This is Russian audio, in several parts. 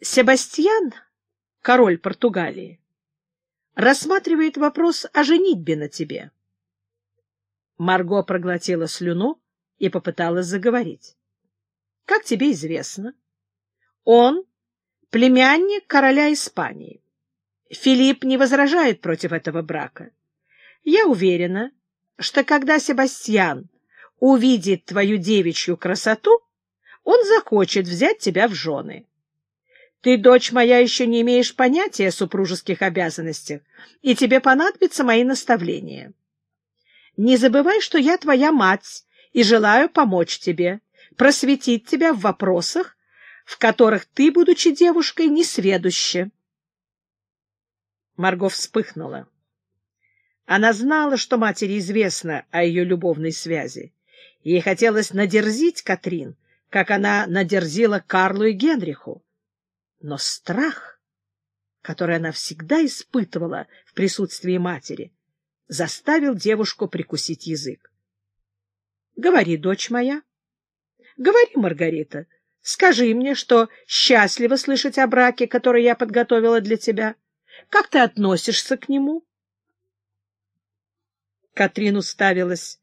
Себастьян, король Португалии, рассматривает вопрос о женитьбе на тебе. Марго проглотила слюну и попыталась заговорить. Как тебе известно, он племянник короля Испании. Филипп не возражает против этого брака. Я уверена, что когда Себастьян увидит твою девичью красоту, он захочет взять тебя в жены. Ты, дочь моя, еще не имеешь понятия о супружеских обязанностях, и тебе понадобятся мои наставления. Не забывай, что я твоя мать и желаю помочь тебе, просветить тебя в вопросах, в которых ты, будучи девушкой, не сведуща. Марго вспыхнула. Она знала, что матери известно о ее любовной связи. Ей хотелось надерзить Катрин, как она надерзила Карлу и Генриху. Но страх, который она всегда испытывала в присутствии матери, заставил девушку прикусить язык. — Говори, дочь моя. — Говори, Маргарита. Скажи мне, что счастливо слышать о браке, который я подготовила для тебя. Как ты относишься к нему? Катрин уставилась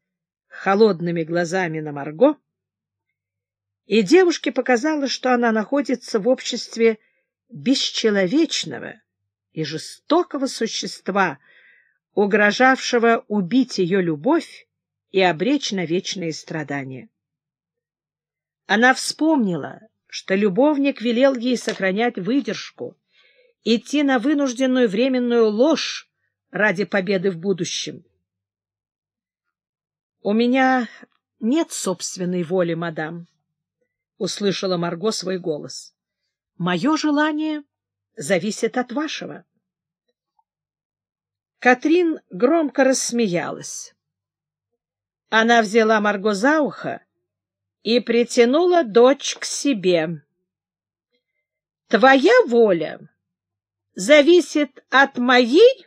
холодными глазами на Марго, и девушке показалось, что она находится в обществе бесчеловечного и жестокого существа, угрожавшего убить ее любовь и обречь на вечные страдания. Она вспомнила, что любовник велел ей сохранять выдержку, идти на вынужденную временную ложь ради победы в будущем. — У меня нет собственной воли, мадам, — услышала Марго свой голос. — Мое желание зависит от вашего. Катрин громко рассмеялась. Она взяла Марго за ухо и притянула дочь к себе. «Твоя воля зависит от моей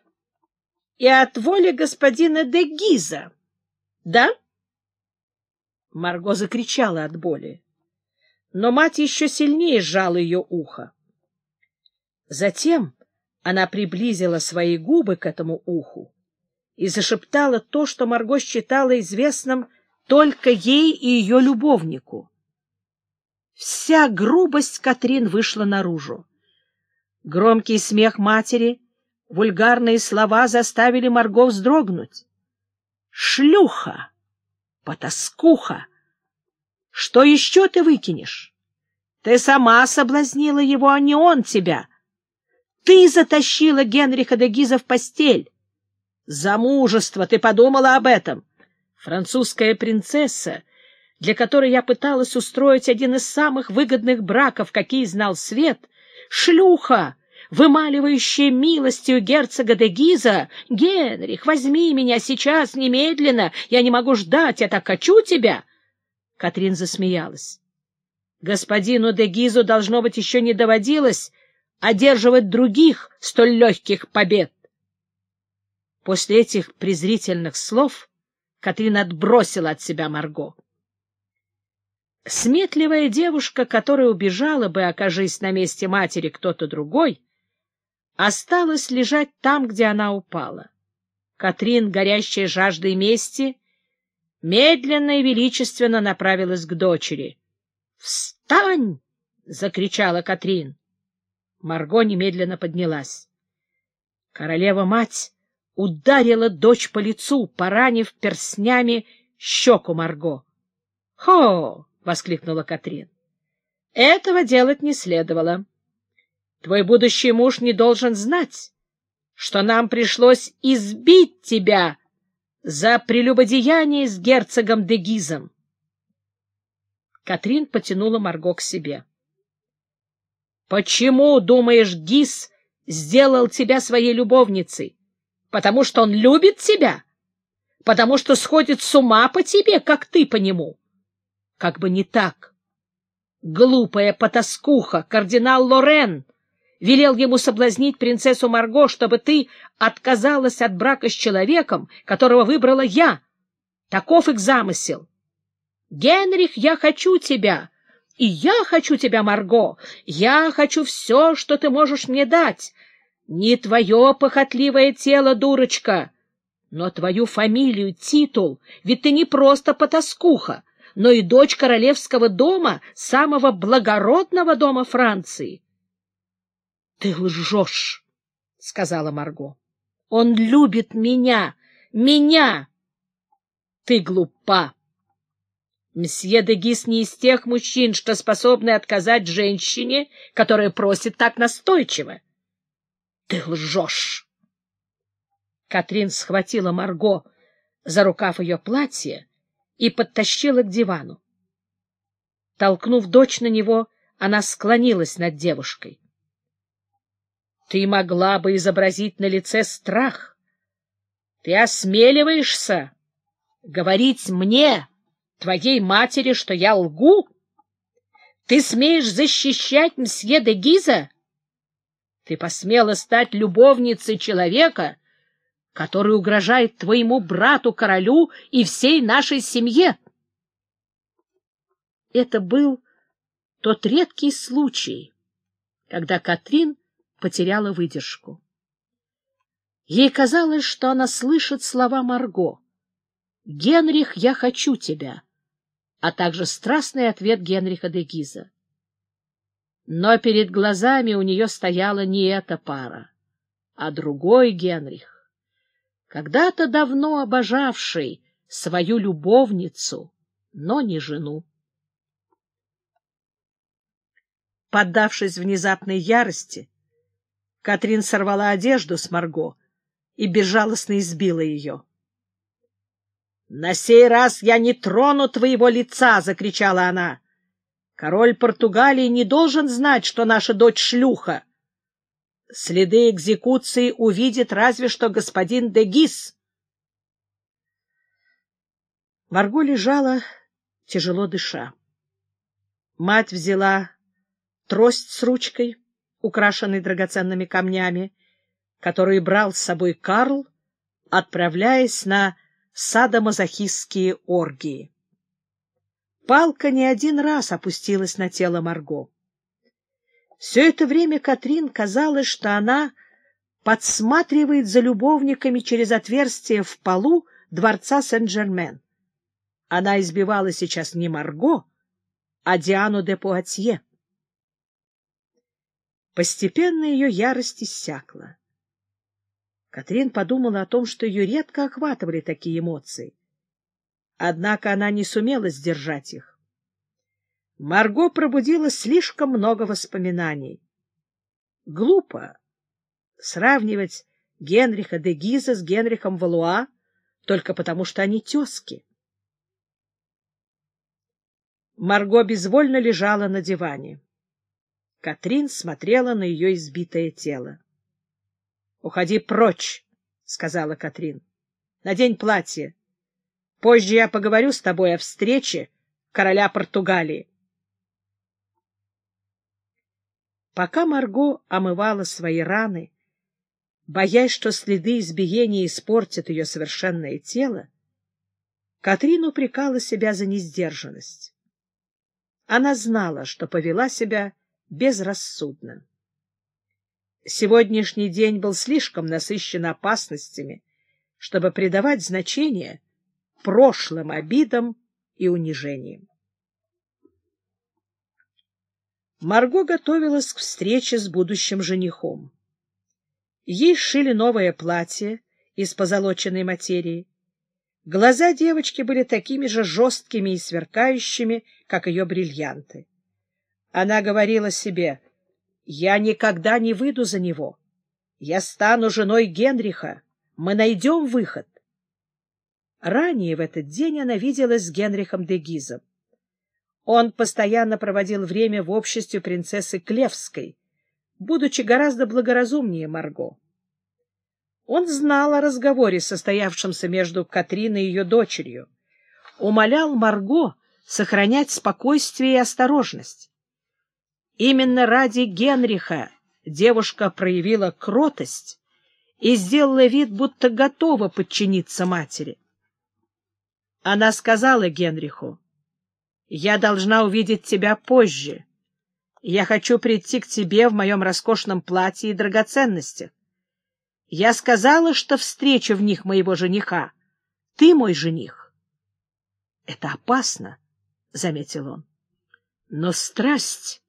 и от воли господина де Гиза, да?» Марго закричала от боли, но мать еще сильнее сжала ее ухо. Затем она приблизила свои губы к этому уху и зашептала то, что Марго считала известным только ей и ее любовнику. Вся грубость Катрин вышла наружу. Громкий смех матери, вульгарные слова заставили Марго вздрогнуть. «Шлюха! Потаскуха! Что еще ты выкинешь? Ты сама соблазнила его, а не он тебя. Ты затащила Генриха де Гиза в постель. За мужество ты подумала об этом. Французская принцесса, для которой я пыталась устроить один из самых выгодных браков, какие знал свет, шлюха, вымаливающая милостью герцога де Гиза. Генрих, возьми меня сейчас, немедленно, я не могу ждать, я так хочу тебя. Катрин засмеялась. Господину де Гизу, должно быть, еще не доводилось одерживать других столь легких побед. После этих презрительных слов Катрин отбросила от себя Марго. Сметливая девушка, которая убежала бы, окажись на месте матери кто-то другой, осталась лежать там, где она упала. Катрин, горящая жаждой мести, медленно и величественно направилась к дочери. «Встань!» — закричала Катрин. Марго немедленно поднялась. Королева-мать ударила дочь по лицу, поранив перстнями щеку Марго. «Хо!» — воскликнула Катрин. «Этого делать не следовало. Твой будущий муж не должен знать, что нам пришлось избить тебя за прелюбодеяние с герцогом Дегизом». Катрин потянула Марго к себе. «Почему, думаешь, Гиз сделал тебя своей любовницей? Потому что он любит тебя? Потому что сходит с ума по тебе, как ты по нему? Как бы не так. Глупая потаскуха, кардинал Лорен, велел ему соблазнить принцессу Марго, чтобы ты отказалась от брака с человеком, которого выбрала я. Таков их замысел. Генрих, я хочу тебя, И я хочу тебя, Марго, я хочу все, что ты можешь мне дать. Не твое похотливое тело, дурочка, но твою фамилию, титул, ведь ты не просто потаскуха, но и дочь королевского дома, самого благородного дома Франции. — Ты лжешь, — сказала Марго. — Он любит меня, меня. Ты глупа. Мсье де Гис не из тех мужчин, что способны отказать женщине, которая просит так настойчиво. Ты лжешь. Катрин схватила Марго за рукав ее платья и подтащила к дивану. Толкнув дочь на него, она склонилась над девушкой. — Ты могла бы изобразить на лице страх. Ты осмеливаешься говорить мне, твоей матери, что я лгу? Ты смеешь защищать мсье де Гиза? Ты посмела стать любовницей человека, который угрожает твоему брату-королю и всей нашей семье. Это был тот редкий случай, когда Катрин потеряла выдержку. Ей казалось, что она слышит слова Марго. «Генрих, я хочу тебя», а также страстный ответ Генриха де Гиза. Но перед глазами у нее стояла не эта пара, а другой Генрих когда-то давно обожавший свою любовницу, но не жену. Поддавшись внезапной ярости, Катрин сорвала одежду с Марго и безжалостно избила ее. — На сей раз я не трону твоего лица! — закричала она. — Король Португалии не должен знать, что наша дочь шлюха. Следы экзекуции увидит разве что господин Дегис. Марго лежала, тяжело дыша. Мать взяла трость с ручкой, украшенной драгоценными камнями, которые брал с собой Карл, отправляясь на садомазохистские оргии. Палка не один раз опустилась на тело Марго. Все это время Катрин казалось, что она подсматривает за любовниками через отверстие в полу дворца Сен-Жермен. Она избивала сейчас не Марго, а Диану де Пуатье. Постепенно ее ярость иссякла. Катрин подумала о том, что ее редко охватывали такие эмоции. Однако она не сумела сдержать их. Марго пробудила слишком много воспоминаний. Глупо сравнивать Генриха де Гиза с Генрихом Валуа только потому, что они тезки. Марго безвольно лежала на диване. Катрин смотрела на ее избитое тело. — Уходи прочь, — сказала Катрин. — Надень платье. Позже я поговорю с тобой о встрече короля Португалии. Пока Марго омывала свои раны, боясь, что следы избиения испортят ее совершенное тело, Катрин упрекала себя за несдержанность. Она знала, что повела себя безрассудно. Сегодняшний день был слишком насыщен опасностями, чтобы придавать значение прошлым обидам и унижениям. Марго готовилась к встрече с будущим женихом. Ей сшили новое платье из позолоченной материи. Глаза девочки были такими же жесткими и сверкающими, как ее бриллианты. Она говорила себе, «Я никогда не выйду за него. Я стану женой Генриха. Мы найдем выход». Ранее в этот день она виделась с Генрихом де Гизом. Он постоянно проводил время в обществе принцессы Клевской, будучи гораздо благоразумнее Марго. Он знал о разговоре, состоявшемся между Катриной и ее дочерью, умолял Марго сохранять спокойствие и осторожность. Именно ради Генриха девушка проявила кротость и сделала вид, будто готова подчиниться матери. Она сказала Генриху, Я должна увидеть тебя позже. Я хочу прийти к тебе в моем роскошном платье и драгоценностях. Я сказала, что встречу в них моего жениха. Ты мой жених. — Это опасно, — заметил он. Но страсть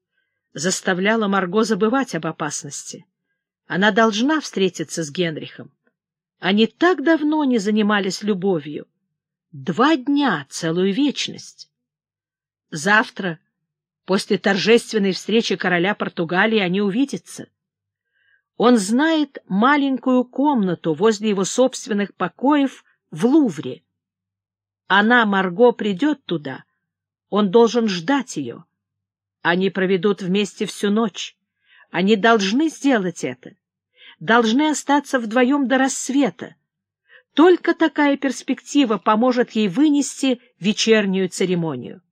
заставляла Марго забывать об опасности. Она должна встретиться с Генрихом. Они так давно не занимались любовью. Два дня, целую вечность. Завтра, после торжественной встречи короля Португалии, они увидятся. Он знает маленькую комнату возле его собственных покоев в Лувре. Она, Марго, придет туда. Он должен ждать ее. Они проведут вместе всю ночь. Они должны сделать это. Должны остаться вдвоем до рассвета. Только такая перспектива поможет ей вынести вечернюю церемонию.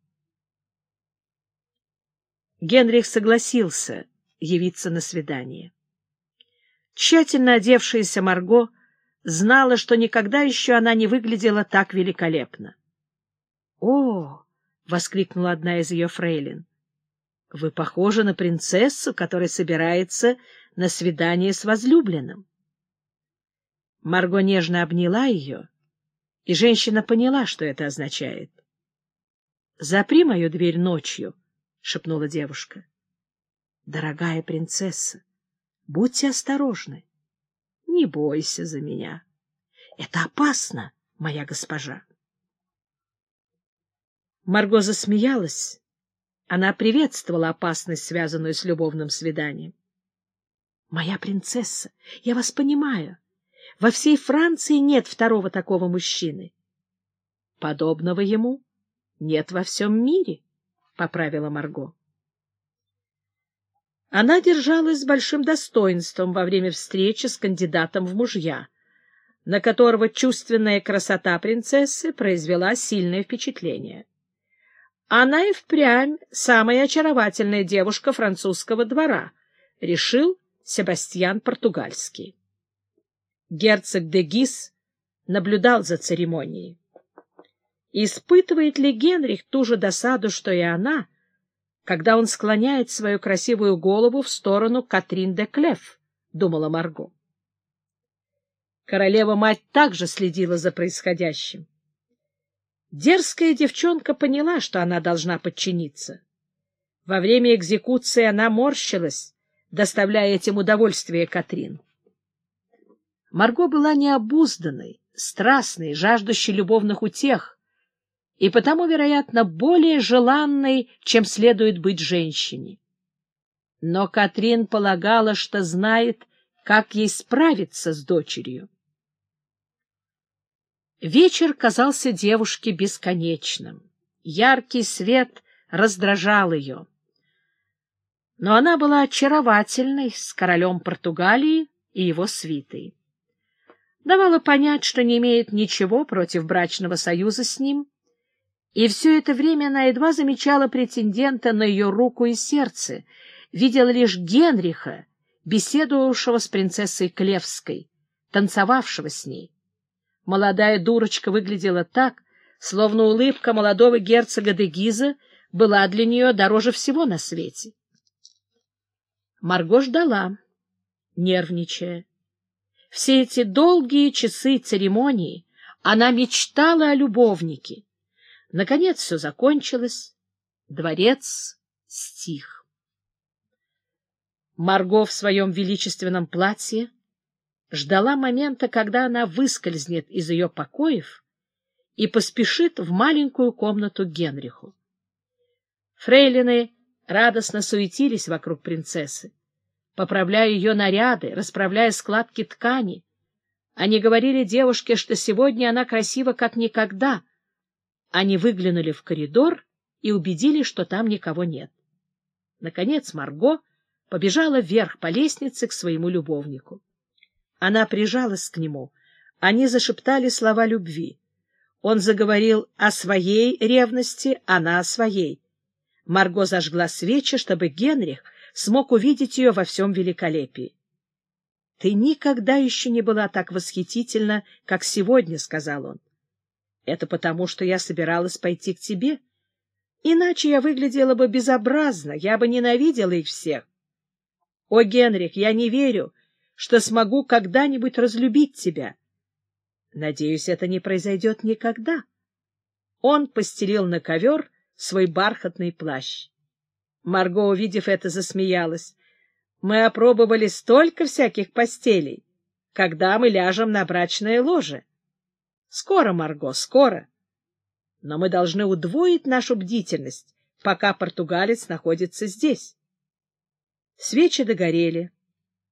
Генрих согласился явиться на свидание. Тщательно одевшаяся Марго знала, что никогда еще она не выглядела так великолепно. — О! — воскликнула одна из ее фрейлин. — Вы похожи на принцессу, которая собирается на свидание с возлюбленным. Марго нежно обняла ее, и женщина поняла, что это означает. — Запри мою дверь ночью, — шепнула девушка. — Дорогая принцесса, будьте осторожны. Не бойся за меня. Это опасно, моя госпожа. Марго засмеялась. Она приветствовала опасность, связанную с любовным свиданием. — Моя принцесса, я вас понимаю. Во всей Франции нет второго такого мужчины. — Подобного ему нет во всем мире, — поправила Марго. Она держалась с большим достоинством во время встречи с кандидатом в мужья, на которого чувственная красота принцессы произвела сильное впечатление. Она и впрямь самая очаровательная девушка французского двора, решил Себастьян Португальский. Герцог де Гис наблюдал за церемонией. Испытывает ли Генрих ту же досаду, что и она, когда он склоняет свою красивую голову в сторону Катрин де Клеф, — думала Марго. Королева-мать также следила за происходящим. Дерзкая девчонка поняла, что она должна подчиниться. Во время экзекуции она морщилась, доставляя этим удовольствие Катрин. Марго была необузданной, страстной, жаждущей любовных утех, и потому, вероятно, более желанной, чем следует быть женщине. Но Катрин полагала, что знает, как ей справиться с дочерью. Вечер казался девушке бесконечным. Яркий свет раздражал ее. Но она была очаровательной с королем Португалии и его свитой. Давала понять, что не имеет ничего против брачного союза с ним, и все это время она едва замечала претендента на ее руку и сердце, видела лишь Генриха, беседовавшего с принцессой Клевской, танцевавшего с ней. Молодая дурочка выглядела так, словно улыбка молодого герцога де Гиза была для нее дороже всего на свете. Марго ждала, нервничая. Все эти долгие часы церемонии она мечтала о любовнике, Наконец все закончилось. Дворец стих. Марго в своем величественном платье ждала момента, когда она выскользнет из ее покоев и поспешит в маленькую комнату Генриху. Фрейлины радостно суетились вокруг принцессы, поправляя ее наряды, расправляя складки ткани. Они говорили девушке, что сегодня она красива как никогда — они выглянули в коридор и убедились, что там никого нет. Наконец Марго побежала вверх по лестнице к своему любовнику. Она прижалась к нему. Они зашептали слова любви. Он заговорил о своей ревности, она о своей. Марго зажгла свечи, чтобы Генрих смог увидеть ее во всем великолепии. — Ты никогда еще не была так восхитительна, как сегодня, — сказал он. Это потому, что я собиралась пойти к тебе. Иначе я выглядела бы безобразно, я бы ненавидела их всех. О, Генрих, я не верю, что смогу когда-нибудь разлюбить тебя. Надеюсь, это не произойдет никогда. Он постелил на ковер свой бархатный плащ. Марго, увидев это, засмеялась. Мы опробовали столько всяких постелей. Когда мы ляжем на брачное ложе? Скоро, Марго, скоро. Но мы должны удвоить нашу бдительность, пока португалец находится здесь. Свечи догорели.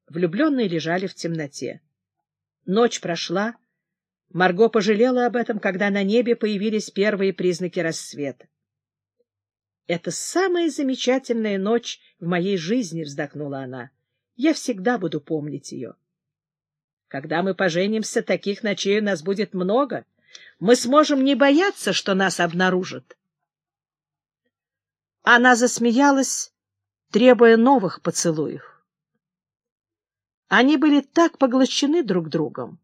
Влюбленные лежали в темноте. Ночь прошла. Марго пожалела об этом, когда на небе появились первые признаки рассвета. «Это самая замечательная ночь в моей жизни», — вздохнула она. «Я всегда буду помнить ее». «Когда мы поженимся, таких ночей у нас будет много. Мы сможем не бояться, что нас обнаружат». Она засмеялась, требуя новых поцелуев. Они были так поглощены друг другом,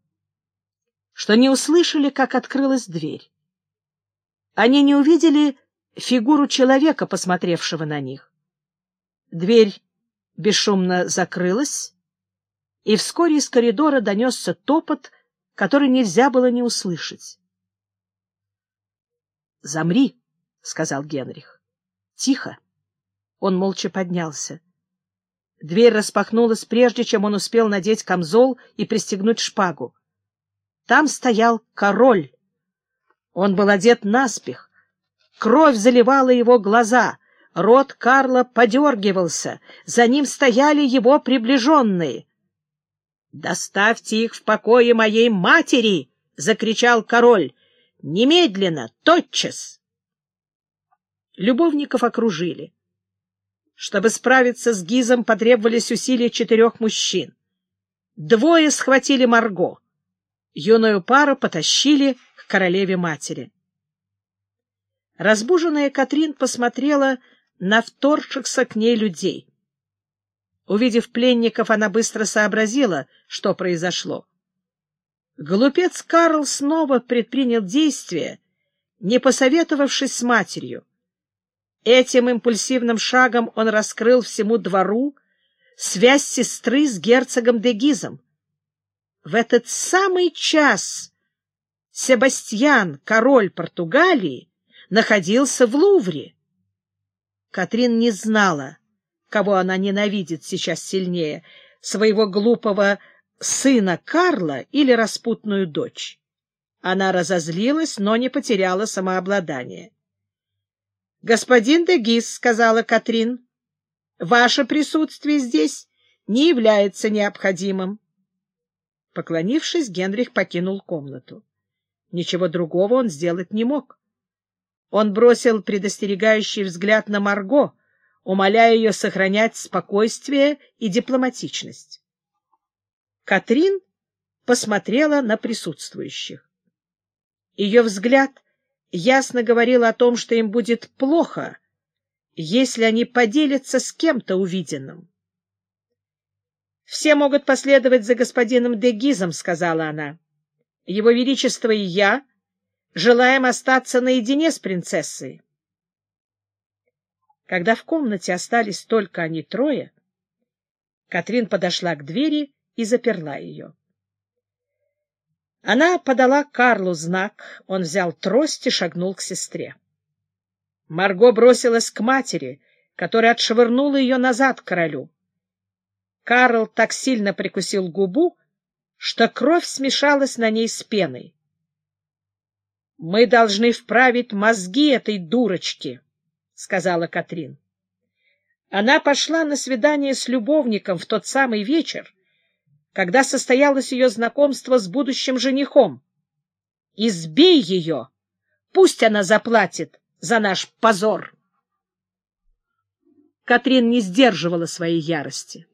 что не услышали, как открылась дверь. Они не увидели фигуру человека, посмотревшего на них. Дверь бесшумно закрылась, и вскоре из коридора донесся топот, который нельзя было не услышать. «Замри», — сказал Генрих. «Тихо». Он молча поднялся. Дверь распахнулась, прежде чем он успел надеть камзол и пристегнуть шпагу. Там стоял король. Он был одет наспех, Кровь заливала его глаза, рот Карла подергивался, за ним стояли его приближенные. — Доставьте их в покое моей матери! — закричал король. — Немедленно, тотчас! Любовников окружили. Чтобы справиться с Гизом, потребовались усилия четырех мужчин. Двое схватили Марго. Юную пару потащили к королеве-матери. Разбуженная Катрин посмотрела на вторгшихся к ней людей. Увидев пленников, она быстро сообразила, что произошло. Глупец Карл снова предпринял действие, не посоветовавшись с матерью. Этим импульсивным шагом он раскрыл всему двору связь сестры с герцогом де Гизом. В этот самый час Себастьян, король Португалии, находился в Лувре. Катрин не знала, кого она ненавидит сейчас сильнее, своего глупого сына Карла или распутную дочь. Она разозлилась, но не потеряла самообладание. — Господин Дегис, — сказала Катрин, — ваше присутствие здесь не является необходимым. Поклонившись, Генрих покинул комнату. Ничего другого он сделать не мог. Он бросил предостерегающий взгляд на Марго, умоляя ее сохранять спокойствие и дипломатичность. Катрин посмотрела на присутствующих. Ее взгляд ясно говорил о том, что им будет плохо, если они поделятся с кем-то увиденным. «Все могут последовать за господином Дегизом», — сказала она. «Его Величество и я желаем остаться наедине с принцессой. Когда в комнате остались только они трое, Катрин подошла к двери и заперла ее. Она подала Карлу знак, он взял трость и шагнул к сестре. Марго бросилась к матери, которая отшвырнула ее назад к королю. Карл так сильно прикусил губу, что кровь смешалась на ней с пеной. Мы должны вправить мозги этой дурочки, — сказала Катрин. Она пошла на свидание с любовником в тот самый вечер, когда состоялось ее знакомство с будущим женихом. Избей ее! Пусть она заплатит за наш позор! Катрин не сдерживала своей ярости.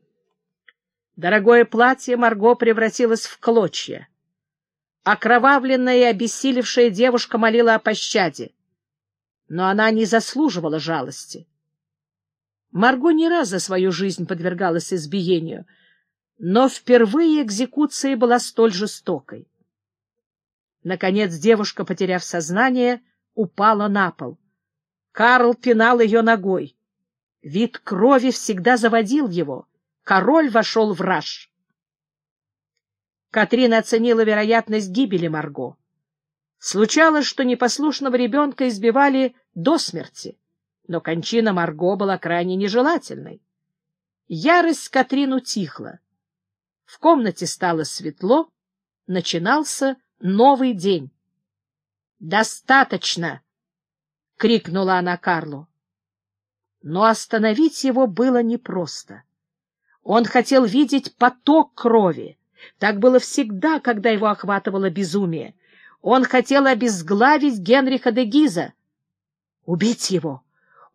Дорогое платье Марго превратилось в клочья. Окровавленная и обессилевшая девушка молила о пощаде. Но она не заслуживала жалости. Марго не раз за свою жизнь подвергалась избиению, но впервые экзекуция была столь жестокой. Наконец девушка, потеряв сознание, упала на пол. Карл пинал ее ногой. Вид крови всегда заводил его. Король вошел в раж. Катрина оценила вероятность гибели Марго. Случалось, что непослушного ребенка избивали до смерти, но кончина Марго была крайне нежелательной. Ярость Катрин утихла. В комнате стало светло, начинался новый день. «Достаточно!» — крикнула она Карлу. Но остановить его было непросто. Он хотел видеть поток крови. Так было всегда, когда его охватывало безумие. Он хотел обезглавить Генриха де Гиза. «Убить его!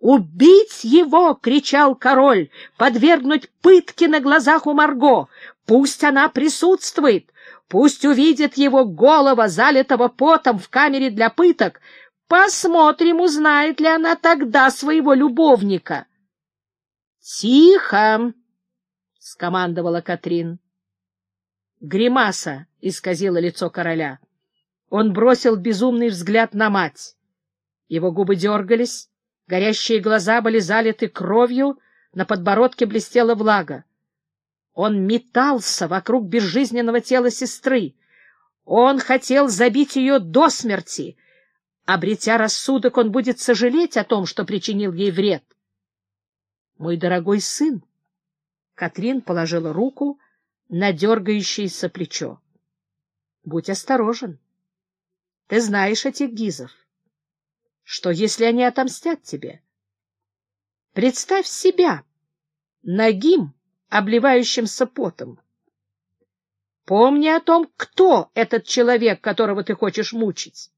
Убить его!» — кричал король. «Подвергнуть пытке на глазах у Марго! Пусть она присутствует! Пусть увидит его голова, залитого потом в камере для пыток! Посмотрим, узнает ли она тогда своего любовника!» «Тихо!» — скомандовала Катрин. Гримаса исказила лицо короля. Он бросил безумный взгляд на мать. Его губы дергались, горящие глаза были залиты кровью, на подбородке блестела влага. Он метался вокруг безжизненного тела сестры. Он хотел забить ее до смерти. Обретя рассудок, он будет сожалеть о том, что причинил ей вред. «Мой дорогой сын!» Катрин положила руку на дергающееся плечо. «Будь осторожен. Ты знаешь этих гизов. Что, если они отомстят тебе? Представь себя, нагим, обливающимся потом. Помни о том, кто этот человек, которого ты хочешь мучить.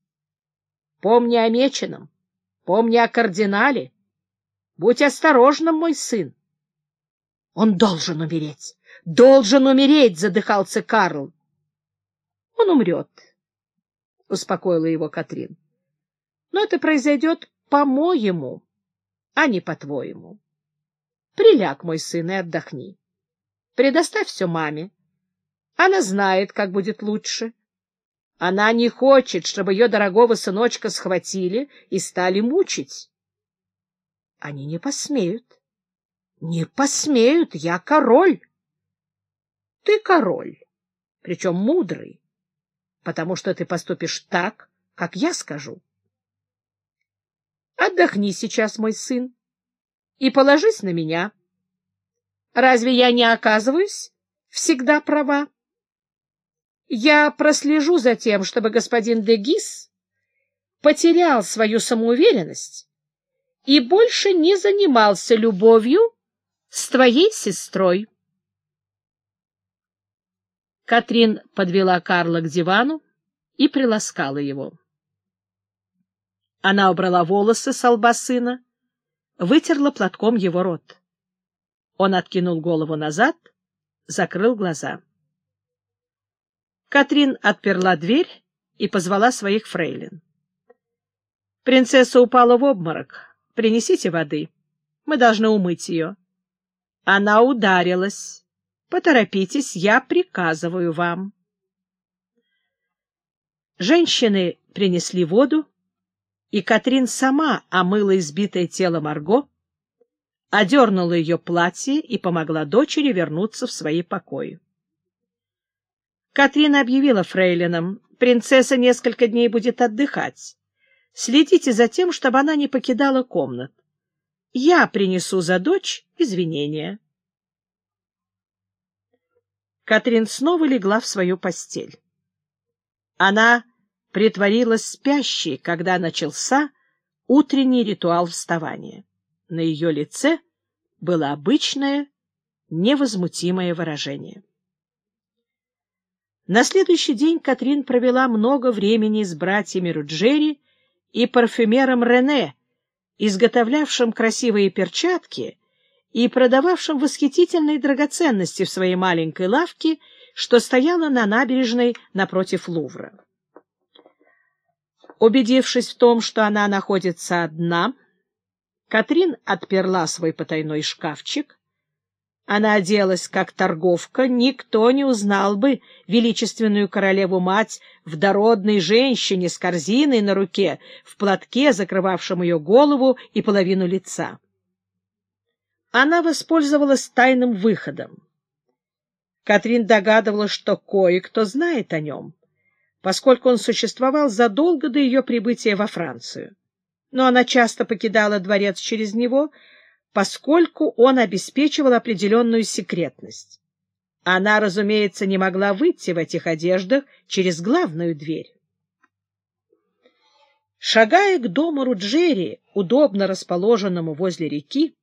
Помни о меченом, помни о кардинале. Будь осторожным, мой сын. Он должен умереть, должен умереть, задыхался Карл. Он умрет, — успокоила его Катрин. — Но это произойдет по-моему, а не по-твоему. Приляг, мой сын, и отдохни. Предоставь все маме. Она знает, как будет лучше. Она не хочет, чтобы ее дорогого сыночка схватили и стали мучить. Они не посмеют. Не посмеют, я король. Ты король, причем мудрый потому что ты поступишь так, как я скажу. Отдохни сейчас, мой сын, и положись на меня. Разве я не оказываюсь всегда права? Я прослежу за тем, чтобы господин Дегис потерял свою самоуверенность и больше не занимался любовью с твоей сестрой. Катрин подвела Карла к дивану и приласкала его. Она убрала волосы с лба сына, вытерла платком его рот. Он откинул голову назад, закрыл глаза. Катрин отперла дверь и позвала своих фрейлин. Принцесса упала в обморок. Принесите воды. Мы должны умыть ее. Она ударилась. Поторопитесь, я приказываю вам. Женщины принесли воду, и Катрин сама омыла избитое тело Марго, одернула ее платье и помогла дочери вернуться в свои покои. Катрин объявила фрейлинам, принцесса несколько дней будет отдыхать. Следите за тем, чтобы она не покидала комнат. Я принесу за дочь извинения. Катрин снова легла в свою постель. Она притворилась спящей, когда начался утренний ритуал вставания. На ее лице было обычное, невозмутимое выражение. На следующий день Катрин провела много времени с братьями Руджери и парфюмером Рене, изготовлявшим красивые перчатки и продававшим восхитительные драгоценности в своей маленькой лавке, что стояла на набережной напротив Лувра. Убедившись в том, что она находится одна, Катрин отперла свой потайной шкафчик, она оделась как торговка, никто не узнал бы величественную королеву-мать в дородной женщине с корзиной на руке, в платке, закрывавшем ее голову и половину лица. Она воспользовалась тайным выходом. Катрин догадывалась, что кое-кто знает о нем, поскольку он существовал задолго до ее прибытия во Францию. Но она часто покидала дворец через него, поскольку он обеспечивал определенную секретность. Она, разумеется, не могла выйти в этих одеждах через главную дверь. Шагая к дому Руджери, удобно расположенному возле реки,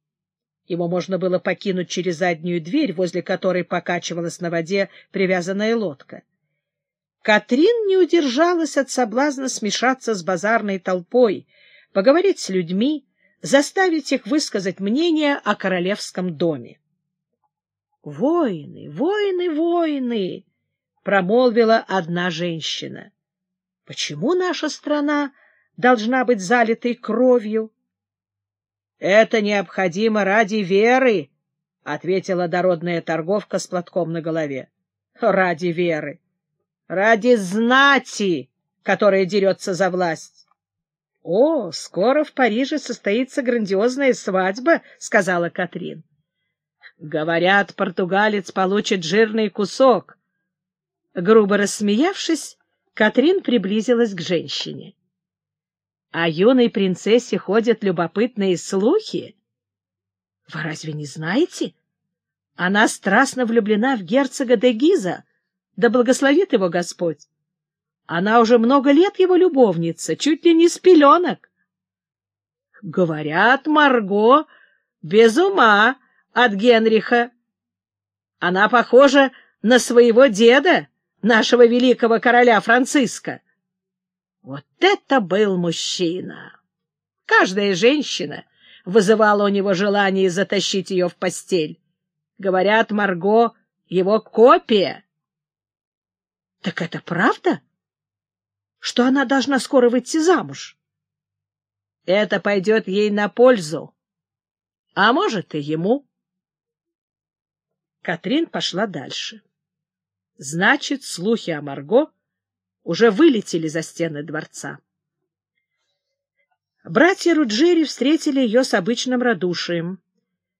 его можно было покинуть через заднюю дверь, возле которой покачивалась на воде привязанная лодка. Катрин не удержалась от соблазна смешаться с базарной толпой, поговорить с людьми, заставить их высказать мнение о королевском доме. «Воины, воины, воины!» — промолвила одна женщина. «Почему наша страна должна быть залитой кровью?» Это необходимо ради веры, — ответила дородная торговка с платком на голове. — Ради веры. Ради знати, которая дерется за власть. — О, скоро в Париже состоится грандиозная свадьба, — сказала Катрин. — Говорят, португалец получит жирный кусок. Грубо рассмеявшись, Катрин приблизилась к женщине. О юной принцессе ходят любопытные слухи. Вы разве не знаете? Она страстно влюблена в герцога де Гиза, да благословит его Господь. Она уже много лет его любовница, чуть ли не с пеленок. Говорят, Марго без ума от Генриха. Она похожа на своего деда, нашего великого короля Франциска. Вот это был мужчина! Каждая женщина вызывала у него желание затащить ее в постель. Говорят, Марго — его копия. — Так это правда? Что она должна скоро выйти замуж? — Это пойдет ей на пользу. А может, и ему. Катрин пошла дальше. Значит, слухи о Марго — уже вылетели за стены дворца. Братья Руджери встретили ее с обычным радушием,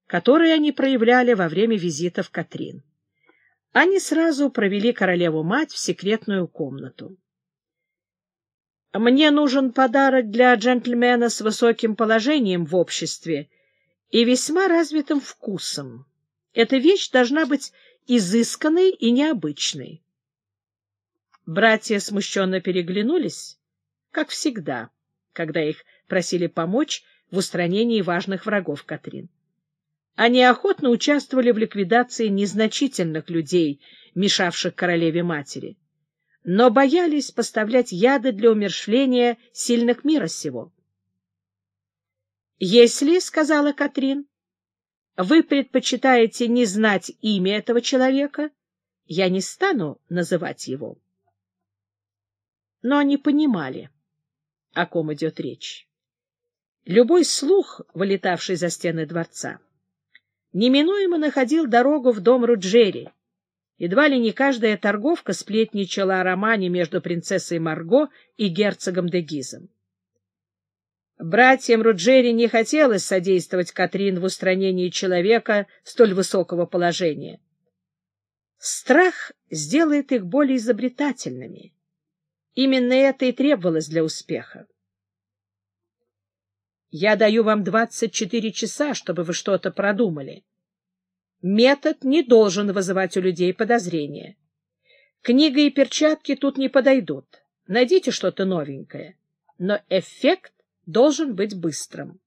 которое они проявляли во время визита в Катрин. Они сразу провели королеву-мать в секретную комнату. «Мне нужен подарок для джентльмена с высоким положением в обществе и весьма развитым вкусом. Эта вещь должна быть изысканной и необычной. Братья смущенно переглянулись, как всегда, когда их просили помочь в устранении важных врагов Катрин. Они охотно участвовали в ликвидации незначительных людей, мешавших королеве-матери, но боялись поставлять яды для умершления сильных мира сего. «Если, — сказала Катрин, — вы предпочитаете не знать имя этого человека, я не стану называть его» но они понимали, о ком идет речь. Любой слух, вылетавший за стены дворца, неминуемо находил дорогу в дом Руджери. Едва ли не каждая торговка сплетничала о романе между принцессой Марго и герцогом де Гизом. Братьям Руджери не хотелось содействовать Катрин в устранении человека столь высокого положения. Страх сделает их более изобретательными. Именно это и требовалось для успеха. Я даю вам 24 часа, чтобы вы что-то продумали. Метод не должен вызывать у людей подозрения. Книга и перчатки тут не подойдут. Найдите что-то новенькое. Но эффект должен быть быстрым.